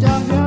job, yeah.